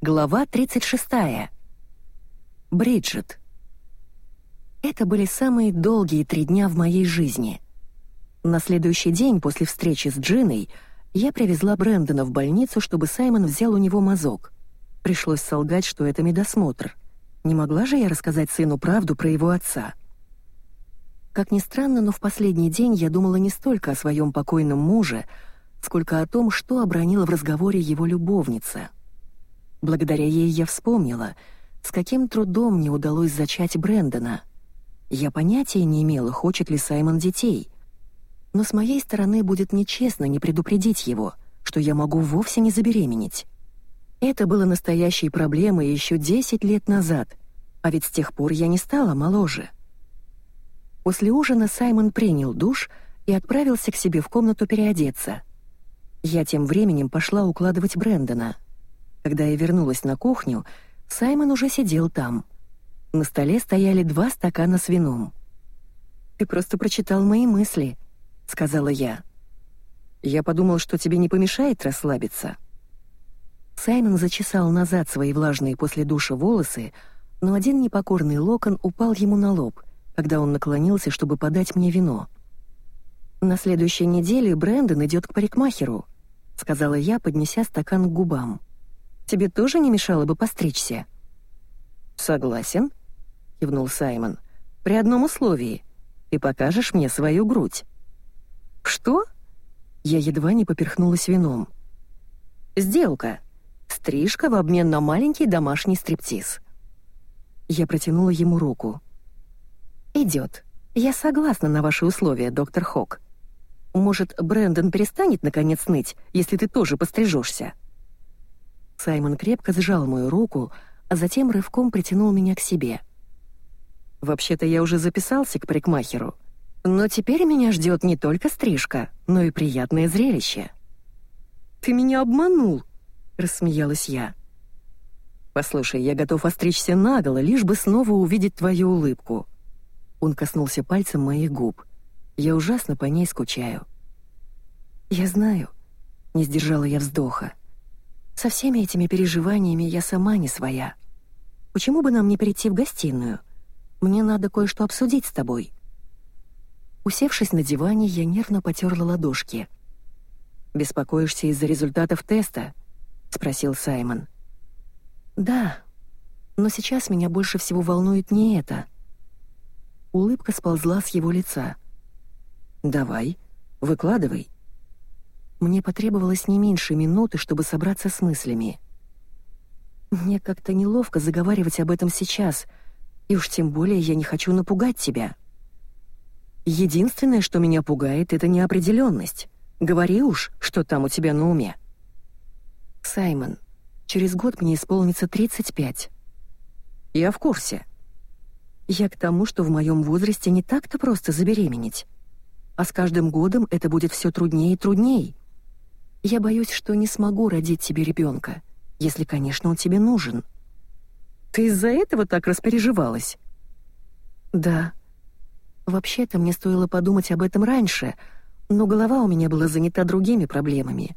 Глава 36. Бриджит. Это были самые долгие три дня в моей жизни. На следующий день после встречи с Джиной я привезла Брэндона в больницу, чтобы Саймон взял у него мазок. Пришлось солгать, что это медосмотр. Не могла же я рассказать сыну правду про его отца. Как ни странно, но в последний день я думала не столько о своем покойном муже, сколько о том, что обронила в разговоре его любовница — Благодаря ей я вспомнила, с каким трудом мне удалось зачать Брэндона. Я понятия не имела, хочет ли Саймон детей. Но с моей стороны будет нечестно не предупредить его, что я могу вовсе не забеременеть. Это было настоящей проблемой еще 10 лет назад, а ведь с тех пор я не стала моложе. После ужина Саймон принял душ и отправился к себе в комнату переодеться. Я тем временем пошла укладывать Брэндона — когда я вернулась на кухню, Саймон уже сидел там. На столе стояли два стакана с вином. «Ты просто прочитал мои мысли», — сказала я. «Я подумал, что тебе не помешает расслабиться». Саймон зачесал назад свои влажные после душа волосы, но один непокорный локон упал ему на лоб, когда он наклонился, чтобы подать мне вино. «На следующей неделе Брэндон идет к парикмахеру», — сказала я, поднеся стакан к губам. Тебе тоже не мешало бы постричься?» «Согласен», — кивнул Саймон. «При одном условии. Ты покажешь мне свою грудь». «Что?» Я едва не поперхнулась вином. «Сделка. Стрижка в обмен на маленький домашний стриптиз». Я протянула ему руку. «Идет. Я согласна на ваши условия, доктор Хок. Может, Брэндон перестанет наконец ныть, если ты тоже пострижешься?» Саймон крепко сжал мою руку, а затем рывком притянул меня к себе. «Вообще-то я уже записался к парикмахеру, но теперь меня ждет не только стрижка, но и приятное зрелище». «Ты меня обманул!» — рассмеялась я. «Послушай, я готов остричься наголо, лишь бы снова увидеть твою улыбку». Он коснулся пальцем моих губ. Я ужасно по ней скучаю. «Я знаю», — не сдержала я вздоха. Со всеми этими переживаниями я сама не своя. Почему бы нам не перейти в гостиную? Мне надо кое-что обсудить с тобой». Усевшись на диване, я нервно потерла ладошки. «Беспокоишься из-за результатов теста?» — спросил Саймон. «Да, но сейчас меня больше всего волнует не это». Улыбка сползла с его лица. «Давай, выкладывай». Мне потребовалось не меньше минуты, чтобы собраться с мыслями. Мне как-то неловко заговаривать об этом сейчас, и уж тем более я не хочу напугать тебя. Единственное, что меня пугает, это неопределенность. Говори уж, что там у тебя на уме. Саймон, через год мне исполнится 35. Я в курсе. Я к тому, что в моем возрасте не так-то просто забеременеть. А с каждым годом это будет все труднее и труднее. Я боюсь, что не смогу родить тебе ребенка, если, конечно, он тебе нужен. Ты из-за этого так распереживалась? Да. Вообще-то мне стоило подумать об этом раньше, но голова у меня была занята другими проблемами.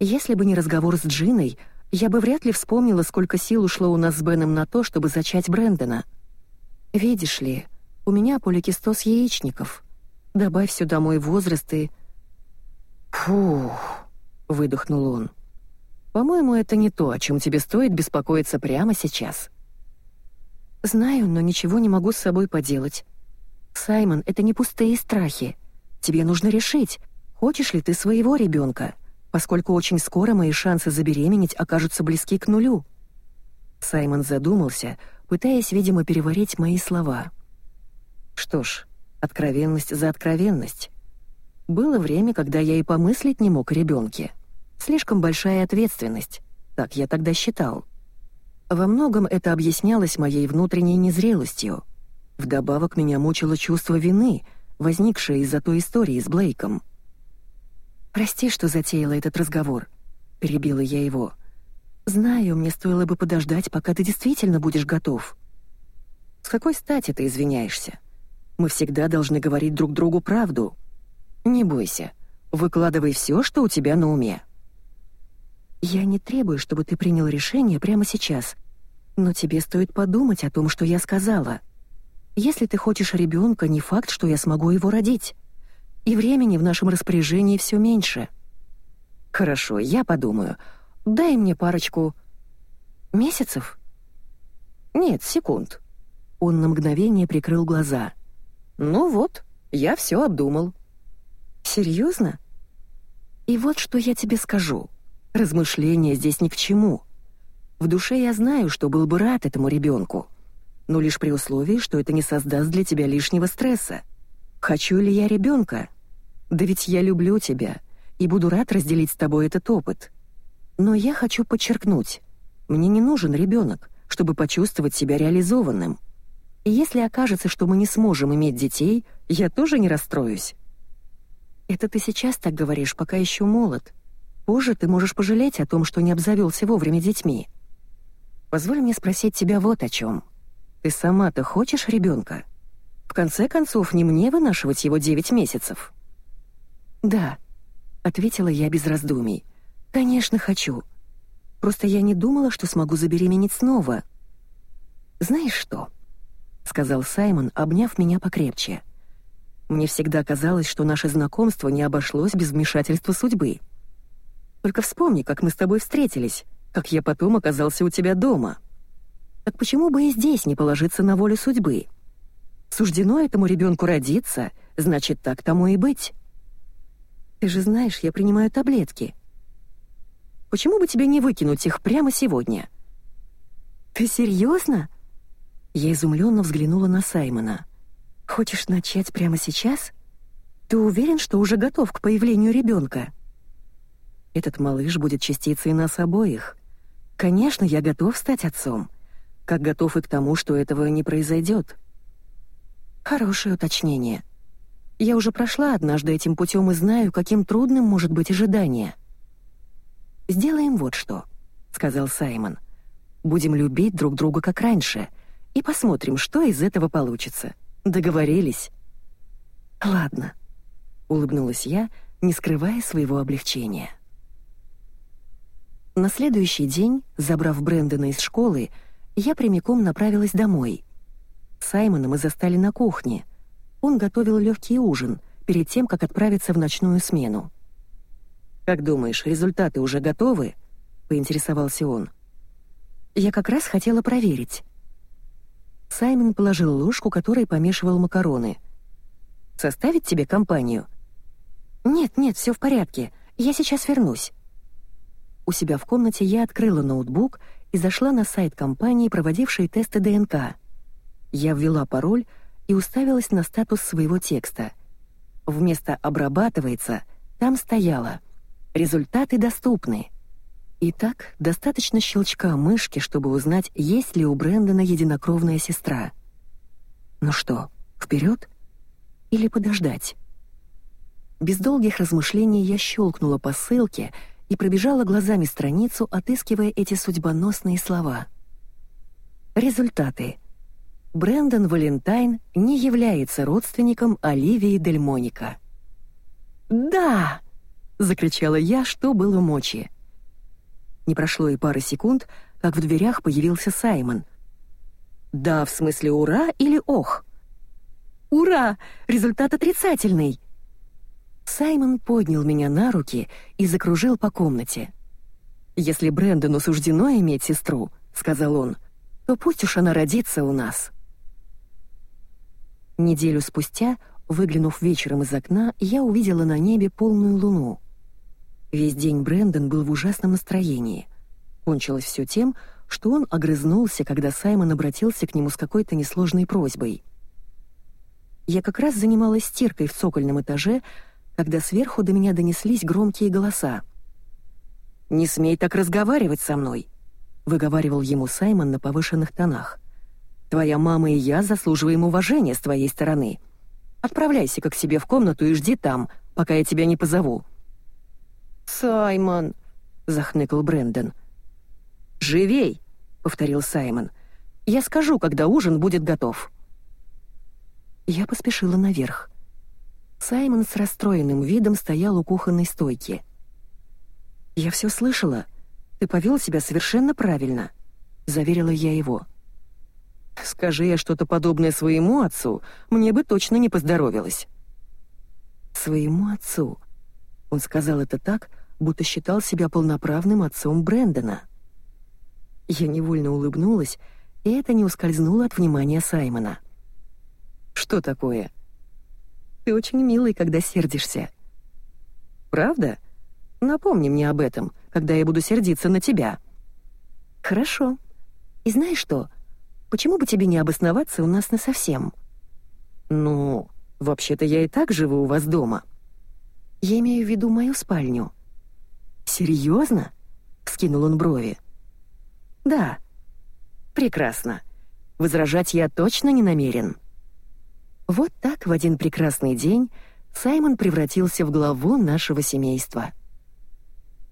Если бы не разговор с Джиной, я бы вряд ли вспомнила, сколько сил ушло у нас с Беном на то, чтобы зачать Брэндона. Видишь ли, у меня поликистоз яичников. Добавь сюда мой возраст и... Фух... — выдохнул он. «По-моему, это не то, о чем тебе стоит беспокоиться прямо сейчас». «Знаю, но ничего не могу с собой поделать. Саймон, это не пустые страхи. Тебе нужно решить, хочешь ли ты своего ребенка, поскольку очень скоро мои шансы забеременеть окажутся близки к нулю». Саймон задумался, пытаясь, видимо, переварить мои слова. «Что ж, откровенность за откровенность. Было время, когда я и помыслить не мог о ребенке. Слишком большая ответственность, так я тогда считал. Во многом это объяснялось моей внутренней незрелостью. Вдобавок меня мучило чувство вины, возникшее из-за той истории с Блейком. «Прости, что затеяла этот разговор», — перебила я его. «Знаю, мне стоило бы подождать, пока ты действительно будешь готов». «С какой стати ты извиняешься? Мы всегда должны говорить друг другу правду», «Не бойся. Выкладывай все, что у тебя на уме». Я не требую, чтобы ты принял решение прямо сейчас, но тебе стоит подумать о том, что я сказала. Если ты хочешь ребенка, не факт, что я смогу его родить. И времени в нашем распоряжении все меньше. Хорошо, я подумаю. Дай мне парочку... Месяцев? Нет, секунд. Он на мгновение прикрыл глаза. Ну вот, я все обдумал. Серьезно? И вот что я тебе скажу. Размышления здесь ни к чему. В душе я знаю, что был бы рад этому ребенку, но лишь при условии, что это не создаст для тебя лишнего стресса. Хочу ли я ребенка? Да ведь я люблю тебя и буду рад разделить с тобой этот опыт. Но я хочу подчеркнуть, мне не нужен ребенок, чтобы почувствовать себя реализованным. И если окажется, что мы не сможем иметь детей, я тоже не расстроюсь. Это ты сейчас так говоришь, пока еще молод. Позже ты можешь пожалеть о том, что не обзавелся вовремя детьми. Позволь мне спросить тебя вот о чем. Ты сама-то хочешь ребенка? В конце концов, не мне вынашивать его девять месяцев. Да, ответила я без раздумий. Конечно, хочу. Просто я не думала, что смогу забеременеть снова. Знаешь что? сказал Саймон, обняв меня покрепче. Мне всегда казалось, что наше знакомство не обошлось без вмешательства судьбы. Только вспомни, как мы с тобой встретились, как я потом оказался у тебя дома. Так почему бы и здесь не положиться на волю судьбы? Суждено этому ребенку родиться, значит, так тому и быть. Ты же знаешь, я принимаю таблетки. Почему бы тебе не выкинуть их прямо сегодня? Ты серьезно? Я изумленно взглянула на Саймона. Хочешь начать прямо сейчас? Ты уверен, что уже готов к появлению ребенка? Этот малыш будет частицей нас обоих. Конечно, я готов стать отцом. Как готов и к тому, что этого не произойдет. Хорошее уточнение. Я уже прошла однажды этим путем и знаю, каким трудным может быть ожидание. «Сделаем вот что», — сказал Саймон. «Будем любить друг друга как раньше, и посмотрим, что из этого получится». Договорились?» «Ладно», — улыбнулась я, не скрывая своего облегчения. На следующий день, забрав Брэндона из школы, я прямиком направилась домой. Саймона мы застали на кухне. Он готовил легкий ужин перед тем, как отправиться в ночную смену. «Как думаешь, результаты уже готовы?» — поинтересовался он. «Я как раз хотела проверить». Саймон положил ложку, которой помешивал макароны. «Составить тебе компанию?» «Нет, нет, все в порядке. Я сейчас вернусь». У себя в комнате я открыла ноутбук и зашла на сайт компании, проводившей тесты ДНК. Я ввела пароль и уставилась на статус своего текста. Вместо «обрабатывается» там стояло «Результаты доступны». Итак, достаточно щелчка мышки, чтобы узнать, есть ли у Брэндона единокровная сестра. Ну что, вперед? Или подождать? Без долгих размышлений я щелкнула по ссылке и пробежала глазами страницу, отыскивая эти судьбоносные слова. Результаты. Брэндон Валентайн не является родственником Оливии Дельмоника. «Да!» — закричала я, что было мочи. Не прошло и пары секунд, как в дверях появился Саймон. «Да, в смысле ура или ох?» «Ура! Результат отрицательный!» Саймон поднял меня на руки и закружил по комнате. «Если Брэндону суждено иметь сестру», — сказал он, — «то пусть уж она родится у нас». Неделю спустя, выглянув вечером из окна, я увидела на небе полную луну. Весь день Брэндон был в ужасном настроении. Кончилось все тем, что он огрызнулся, когда Саймон обратился к нему с какой-то несложной просьбой. Я как раз занималась стиркой в цокольном этаже, когда сверху до меня донеслись громкие голоса. «Не смей так разговаривать со мной», — выговаривал ему Саймон на повышенных тонах. «Твоя мама и я заслуживаем уважения с твоей стороны. Отправляйся-ка к себе в комнату и жди там, пока я тебя не позову». «Саймон!» — захныкал Брэндон. «Живей!» — повторил Саймон. «Я скажу, когда ужин будет готов». Я поспешила наверх. Саймон с расстроенным видом стоял у кухонной стойки. «Я все слышала», Ты повел себя совершенно правильно», — заверила я его. «Скажи я что-то подобное своему отцу, мне бы точно не поздоровилось». «Своему отцу?» Он сказал это так, будто считал себя полноправным отцом Брэндона. Я невольно улыбнулась, и это не ускользнуло от внимания Саймона. «Что такое?» «Ты очень милый, когда сердишься». «Правда? Напомни мне об этом, когда я буду сердиться на тебя». «Хорошо. И знаешь что? Почему бы тебе не обосноваться у нас насовсем?» «Ну, вообще-то я и так живу у вас дома». «Я имею в виду мою спальню». «Серьезно?» — скинул он брови. «Да». «Прекрасно. Возражать я точно не намерен». Вот так в один прекрасный день Саймон превратился в главу нашего семейства —